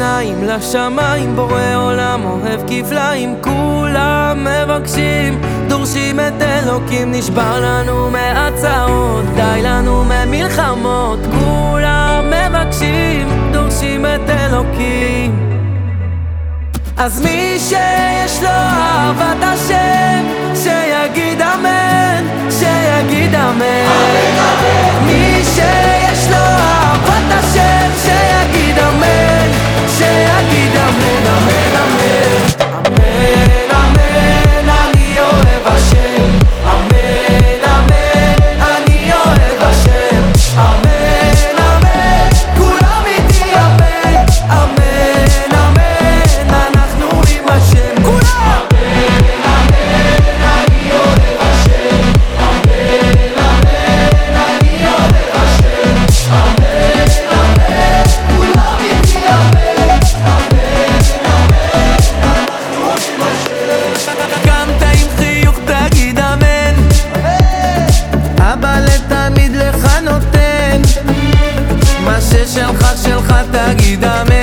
עיניים לשמיים, בורא עולם אוהב כפליים כולם מבקשים, דורשים את אלוקים נשבר לנו מהצעות, די לנו ממלחמות כולם מבקשים, דורשים את אלוקים. אז מי שיש לו שלך שלך תגיד אמן.